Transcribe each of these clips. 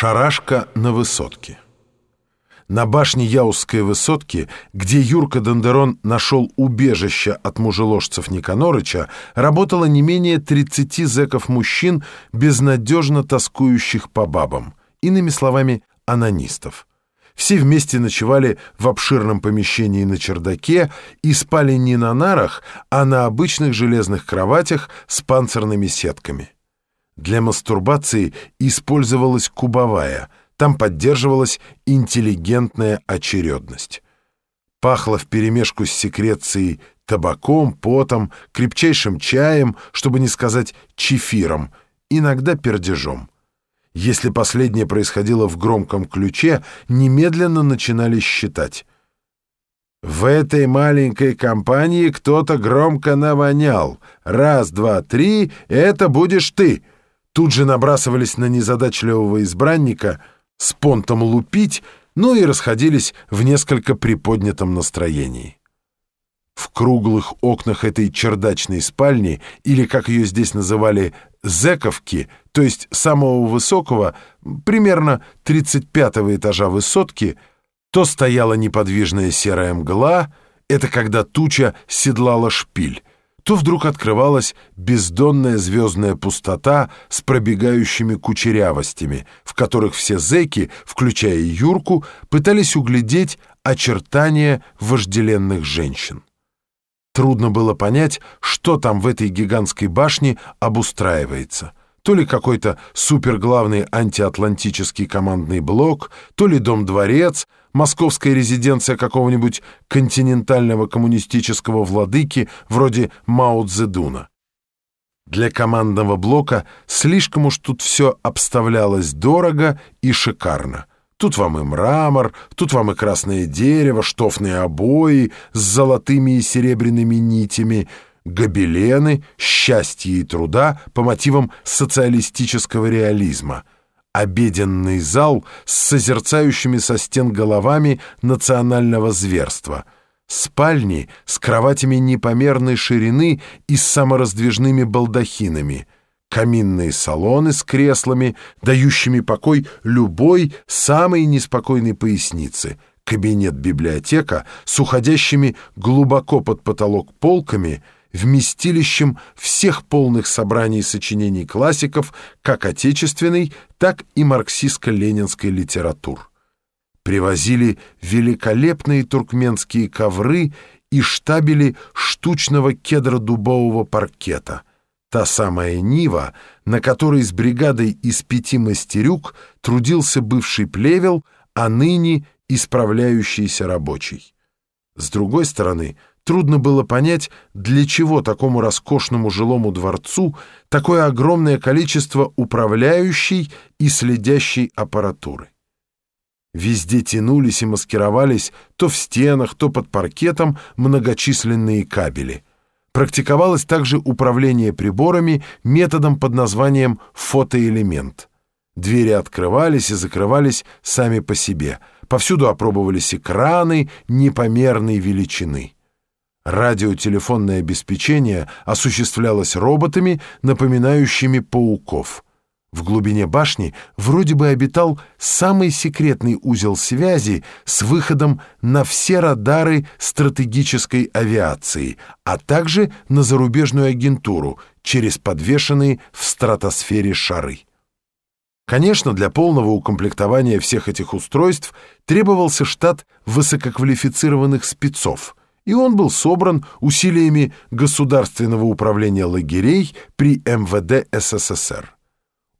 Шарашка на высотке. На башне Яузской высотки, где Юрка Дондерон нашел убежище от мужеложцев Никанорыча, работало не менее 30 зэков-мужчин, безнадежно тоскующих по бабам, иными словами, анонистов. Все вместе ночевали в обширном помещении на чердаке и спали не на нарах, а на обычных железных кроватях с панцирными сетками. Для мастурбации использовалась кубовая, там поддерживалась интеллигентная очередность. Пахло вперемешку с секрецией табаком, потом, крепчайшим чаем, чтобы не сказать чефиром, иногда пердежом. Если последнее происходило в громком ключе, немедленно начинали считать. В этой маленькой компании кто-то громко навонял. Раз, два, три, это будешь ты. Тут же набрасывались на незадачливого избранника с понтом лупить, ну и расходились в несколько приподнятом настроении. В круглых окнах этой чердачной спальни, или, как ее здесь называли, «зэковки», то есть самого высокого, примерно 35-го этажа высотки, то стояла неподвижная серая мгла, это когда туча седлала шпиль, то вдруг открывалась бездонная звездная пустота с пробегающими кучерявостями, в которых все зэки, включая Юрку, пытались углядеть очертания вожделенных женщин. Трудно было понять, что там в этой гигантской башне обустраивается. То ли какой-то суперглавный антиатлантический командный блок, то ли дом-дворец, московская резиденция какого-нибудь континентального коммунистического владыки вроде Мао Цзэдуна. Для командного блока слишком уж тут все обставлялось дорого и шикарно. Тут вам и мрамор, тут вам и красное дерево, штофные обои с золотыми и серебряными нитями, гобелены, счастья и труда по мотивам социалистического реализма, обеденный зал с созерцающими со стен головами национального зверства, спальни с кроватями непомерной ширины и с самораздвижными балдахинами — каминные салоны с креслами, дающими покой любой самой неспокойной пояснице, кабинет-библиотека с уходящими глубоко под потолок полками, вместилищем всех полных собраний сочинений классиков как отечественной, так и марксистско-ленинской литератур. Привозили великолепные туркменские ковры и штабели штучного кедро-дубового паркета — Та самая Нива, на которой с бригадой из пяти мастерюк трудился бывший плевел, а ныне исправляющийся рабочий. С другой стороны, трудно было понять, для чего такому роскошному жилому дворцу такое огромное количество управляющей и следящей аппаратуры. Везде тянулись и маскировались то в стенах, то под паркетом многочисленные кабели — Практиковалось также управление приборами методом под названием фотоэлемент. Двери открывались и закрывались сами по себе. Повсюду опробовались экраны непомерной величины. Радиотелефонное обеспечение осуществлялось роботами, напоминающими пауков — в глубине башни вроде бы обитал самый секретный узел связи с выходом на все радары стратегической авиации, а также на зарубежную агентуру через подвешенные в стратосфере шары. Конечно, для полного укомплектования всех этих устройств требовался штат высококвалифицированных спецов, и он был собран усилиями Государственного управления лагерей при МВД СССР.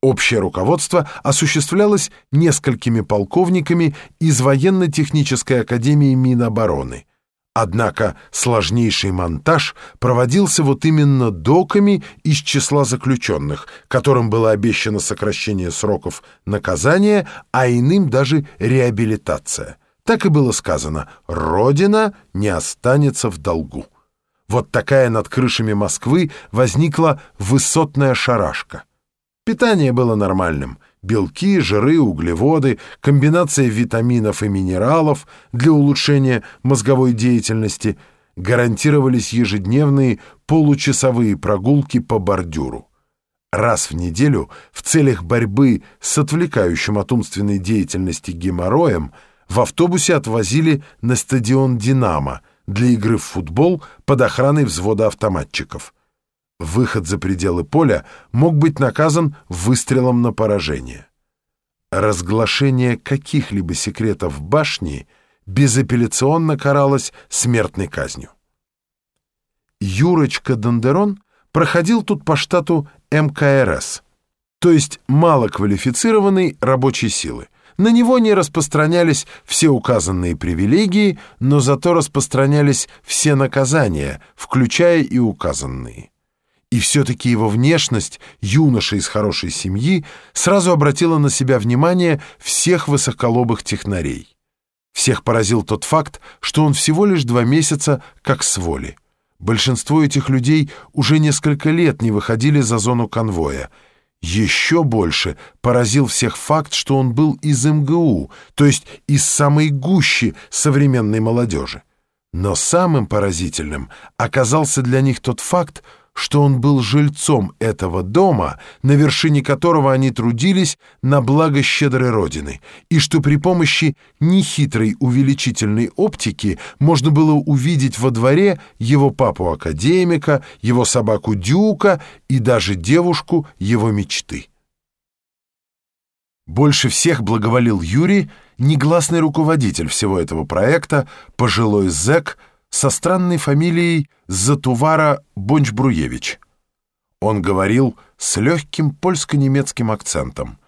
Общее руководство осуществлялось несколькими полковниками из военно-технической академии Минобороны. Однако сложнейший монтаж проводился вот именно доками из числа заключенных, которым было обещано сокращение сроков наказания, а иным даже реабилитация. Так и было сказано «Родина не останется в долгу». Вот такая над крышами Москвы возникла высотная шарашка. Питание было нормальным. Белки, жиры, углеводы, комбинация витаминов и минералов для улучшения мозговой деятельности гарантировались ежедневные получасовые прогулки по бордюру. Раз в неделю в целях борьбы с отвлекающим от умственной деятельности геморроем в автобусе отвозили на стадион «Динамо» для игры в футбол под охраной взвода автоматчиков. Выход за пределы поля мог быть наказан выстрелом на поражение. Разглашение каких-либо секретов башни безапелляционно каралось смертной казнью. Юрочка Дондерон проходил тут по штату МКРС, то есть малоквалифицированной рабочей силы. На него не распространялись все указанные привилегии, но зато распространялись все наказания, включая и указанные. И все-таки его внешность, юноша из хорошей семьи, сразу обратила на себя внимание всех высоколобых технарей. Всех поразил тот факт, что он всего лишь два месяца как с воли. Большинство этих людей уже несколько лет не выходили за зону конвоя. Еще больше поразил всех факт, что он был из МГУ, то есть из самой гущи современной молодежи. Но самым поразительным оказался для них тот факт, что он был жильцом этого дома, на вершине которого они трудились на благо щедрой Родины, и что при помощи нехитрой увеличительной оптики можно было увидеть во дворе его папу-академика, его собаку Дюка и даже девушку его мечты. Больше всех благоволил Юрий, негласный руководитель всего этого проекта, пожилой зэк, со странной фамилией Затувара Бонч-Бруевич. Он говорил с легким польско-немецким акцентом.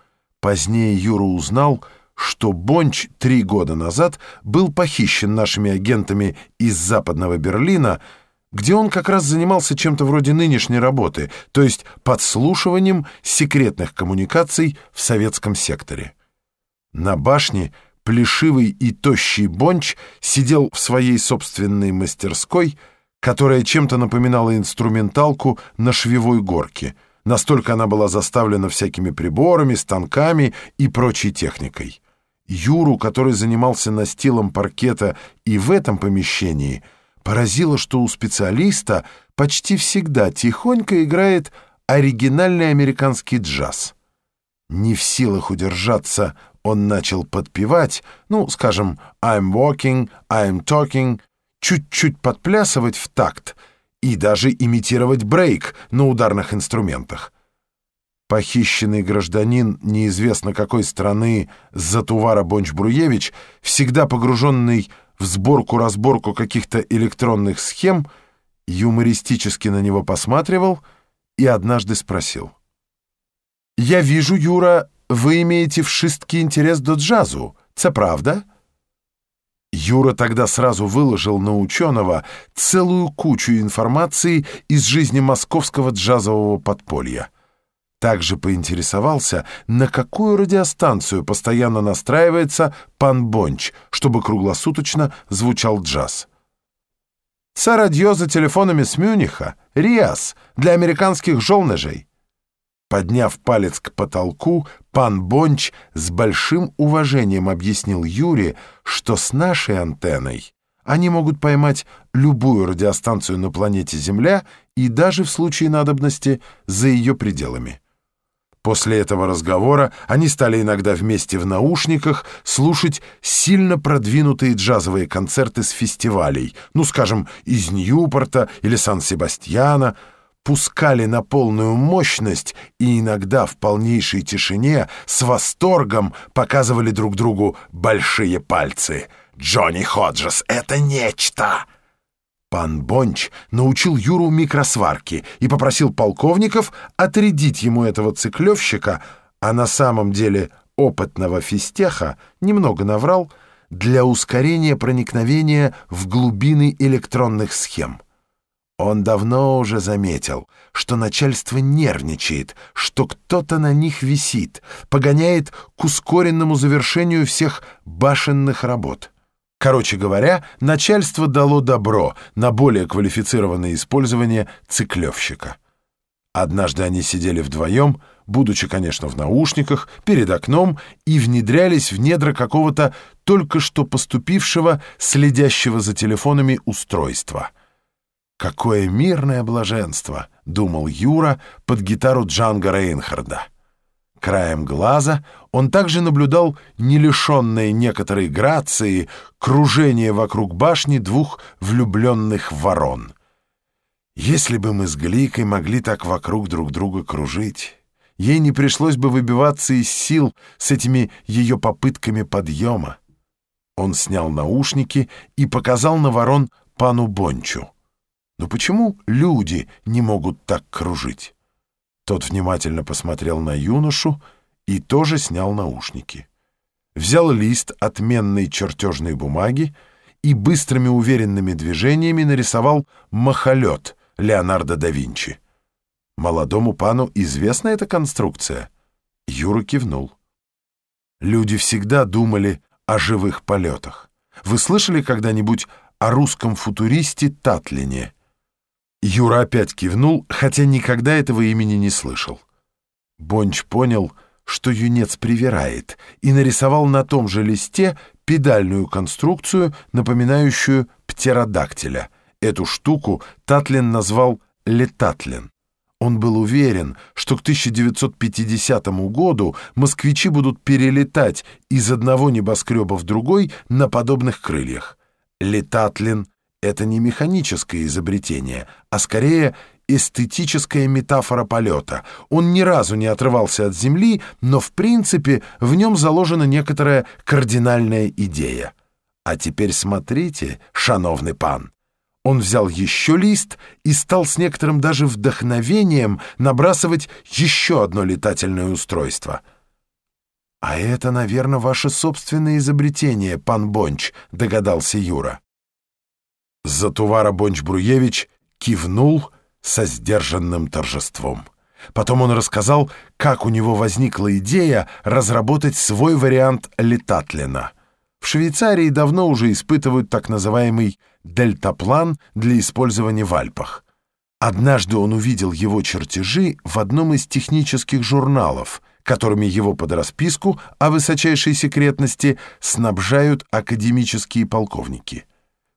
Позднее Юра узнал, что Бонч три года назад был похищен нашими агентами из Западного Берлина, где он как раз занимался чем-то вроде нынешней работы, то есть подслушиванием секретных коммуникаций в советском секторе. На башне плешивый и тощий Бонч сидел в своей собственной мастерской, которая чем-то напоминала инструменталку на швевой горке. Настолько она была заставлена всякими приборами, станками и прочей техникой. Юру, который занимался настилом паркета и в этом помещении, поразило, что у специалиста почти всегда тихонько играет оригинальный американский джаз. Не в силах удержаться он начал подпевать, ну, скажем, «I'm walking», «I'm talking», чуть-чуть подплясывать в такт и даже имитировать брейк на ударных инструментах. Похищенный гражданин неизвестно какой страны Затувара Бонч-Бруевич, всегда погруженный в сборку-разборку каких-то электронных схем, юмористически на него посматривал и однажды спросил. «Я вижу, Юра, ви имеете вшисткий интерес до джазу, це правда?» Юра тогда сразу выложил на ученого целую кучу информации из жизни московского джазового подполья. Также поинтересовался, на какую радиостанцию постоянно настраивается пан Бонч, чтобы круглосуточно звучал джаз. «Це радио за телефонами с Мюниха, РИАС, для американских жолнежей». Подняв палец к потолку, пан Бонч с большим уважением объяснил Юре, что с нашей антенной они могут поймать любую радиостанцию на планете Земля и даже в случае надобности за ее пределами. После этого разговора они стали иногда вместе в наушниках слушать сильно продвинутые джазовые концерты с фестивалей, ну, скажем, из Ньюпорта или Сан-Себастьяна, пускали на полную мощность и иногда в полнейшей тишине с восторгом показывали друг другу большие пальцы. «Джонни Ходжес — это нечто!» Пан Бонч научил Юру микросварке и попросил полковников отрядить ему этого циклевщика, а на самом деле опытного физтеха немного наврал, для ускорения проникновения в глубины электронных схем. Он давно уже заметил, что начальство нервничает, что кто-то на них висит, погоняет к ускоренному завершению всех башенных работ. Короче говоря, начальство дало добро на более квалифицированное использование циклевщика. Однажды они сидели вдвоем, будучи, конечно, в наушниках, перед окном, и внедрялись в недра какого-то только что поступившего, следящего за телефонами устройства — Какое мирное блаженство, думал Юра под гитару Джанга Рейнхарда. Краем глаза он также наблюдал не лишенные некоторой грации кружение вокруг башни двух влюбленных ворон. Если бы мы с Гликой могли так вокруг друг друга кружить, ей не пришлось бы выбиваться из сил с этими ее попытками подъема. Он снял наушники и показал на ворон пану Бончу. Но почему люди не могут так кружить? Тот внимательно посмотрел на юношу и тоже снял наушники. Взял лист отменной чертежной бумаги и быстрыми уверенными движениями нарисовал махолет Леонардо да Винчи. Молодому пану известна эта конструкция? Юра кивнул. Люди всегда думали о живых полетах. Вы слышали когда-нибудь о русском футуристе Татлине? Юра опять кивнул, хотя никогда этого имени не слышал. Бонч понял, что юнец привирает, и нарисовал на том же листе педальную конструкцию, напоминающую птеродактиля. Эту штуку Татлин назвал «летатлин». Он был уверен, что к 1950 году москвичи будут перелетать из одного небоскреба в другой на подобных крыльях. Летатлин это не механическое изобретение, а скорее эстетическая метафора полета. Он ни разу не отрывался от Земли, но в принципе в нем заложена некоторая кардинальная идея. А теперь смотрите, шановный пан. Он взял еще лист и стал с некоторым даже вдохновением набрасывать еще одно летательное устройство. «А это, наверное, ваше собственное изобретение, пан Бонч», — догадался Юра. Затувара Бонч-Бруевич кивнул со сдержанным торжеством. Потом он рассказал, как у него возникла идея разработать свой вариант летатлина. В Швейцарии давно уже испытывают так называемый дельтаплан для использования в Альпах. Однажды он увидел его чертежи в одном из технических журналов, которыми его под расписку о высочайшей секретности снабжают академические полковники.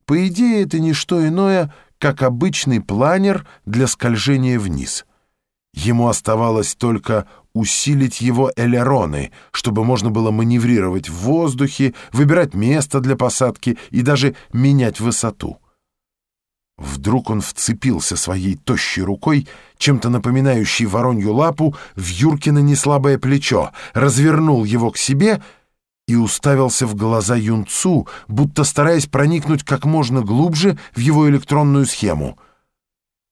По идее, это не что иное, как обычный планер для скольжения вниз. Ему оставалось только усилить его элероны, чтобы можно было маневрировать в воздухе, выбирать место для посадки и даже менять высоту. Вдруг он вцепился своей тощей рукой, чем-то напоминающей воронью лапу, в Юркино неслабое плечо, развернул его к себе — и уставился в глаза юнцу, будто стараясь проникнуть как можно глубже в его электронную схему.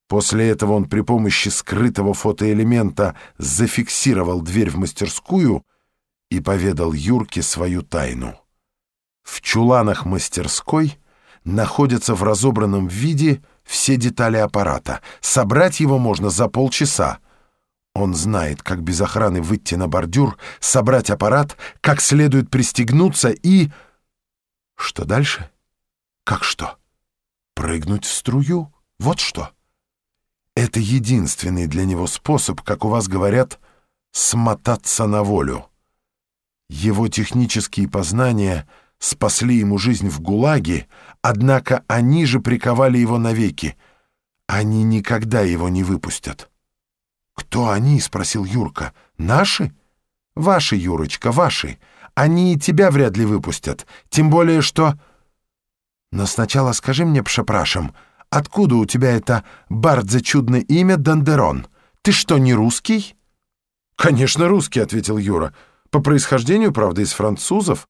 После этого он при помощи скрытого фотоэлемента зафиксировал дверь в мастерскую и поведал Юрке свою тайну. В чуланах мастерской находятся в разобранном виде все детали аппарата. Собрать его можно за полчаса. Он знает, как без охраны выйти на бордюр, собрать аппарат, как следует пристегнуться и... Что дальше? Как что? Прыгнуть в струю? Вот что. Это единственный для него способ, как у вас говорят, смотаться на волю. Его технические познания спасли ему жизнь в ГУЛАГе, однако они же приковали его навеки. Они никогда его не выпустят. «Кто они?» — спросил Юрка. «Наши?» «Ваши, Юрочка, ваши. Они и тебя вряд ли выпустят. Тем более, что...» «Но сначала скажи мне, пшепрашем, откуда у тебя это бардзе чудное имя Дандерон? Ты что, не русский?» «Конечно, русский», — ответил Юра. «По происхождению, правда, из французов.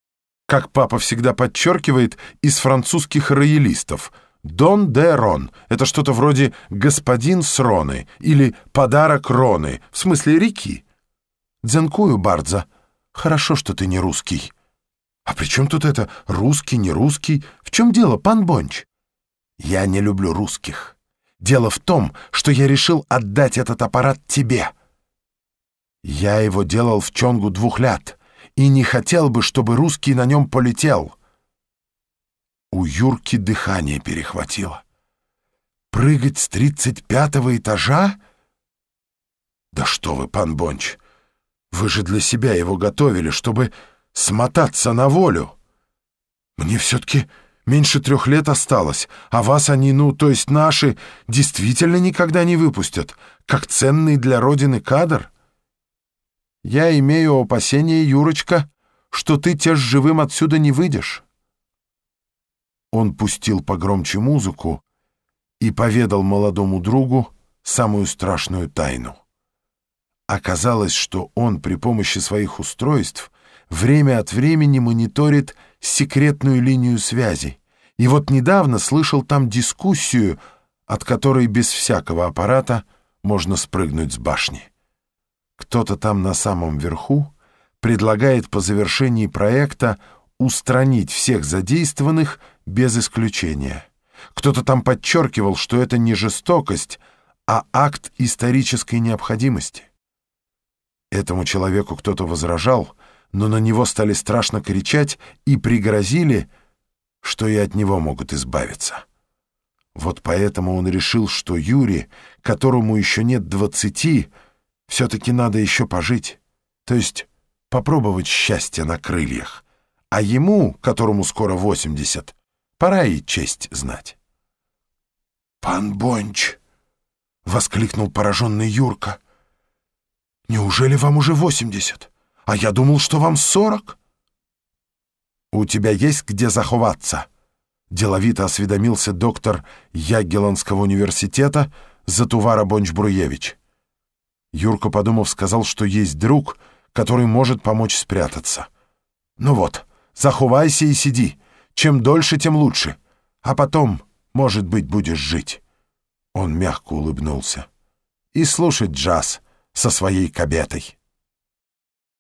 Как папа всегда подчеркивает, из французских роялистов — Дон де Рон — это что-то вроде «господин с Роны» или «подарок Роны», в смысле реки. Dziękuję bardzo. Хорошо, что ты не русский. А при чем тут это русский, не русский? В чем дело, пан Бонч? Я не люблю русских. Дело в том, что я решил отдать этот аппарат тебе. Я его делал w ciągu двух лет и не хотел бы, чтобы русский на нем полетел. У Юрки дыхание перехватило. Прыгать с тридцать пятого этажа? Да что вы, пан Бонч, вы же для себя его готовили, чтобы смотаться на волю. Мне все-таки Меньше трех лет осталось, а вас они, ну, то есть наши, действительно никогда не выпустят, как ценный для Родины кадр. Я имею опасение, Юрочка, что ты те живым отсюда не выйдешь. Он пустил погромче музыку и поведал молодому другу самую страшную тайну. Оказалось, что он при помощи своих устройств время от времени мониторит секретную линию связи. И вот недавно слышал там дискуссию, от которой без всякого аппарата можно спрыгнуть с башни. Кто-то там на самом верху предлагает по завершении проекта устранить всех задействованных без исключения. Кто-то там подчеркивал, что это не жестокость, а акт исторической необходимости. Этому человеку кто-то возражал, но на него стали страшно кричать и пригрозили, что и от него могут избавиться. Вот поэтому он решил, что Юре, которому еще нет двадцати, все-таки надо еще пожить, то есть попробовать счастье на крыльях, а ему, которому скоро восемьдесят, пора и честь знать. «Пан Бонч!» — воскликнул пораженный Юрка. «Неужели вам уже восемьдесят?» А я думал, что вам сорок. У тебя есть где заховаться? Деловито осведомился доктор Ягеллонского университета Затувара Бонч-Бруевич. Юрка, подумав, сказал, что есть друг, который может помочь спрятаться. Ну вот, заховайся и сиди. Чем дольше, тем лучше. А потом, может быть, будешь жить. Он мягко улыбнулся. И слушать джаз со своей кабетой.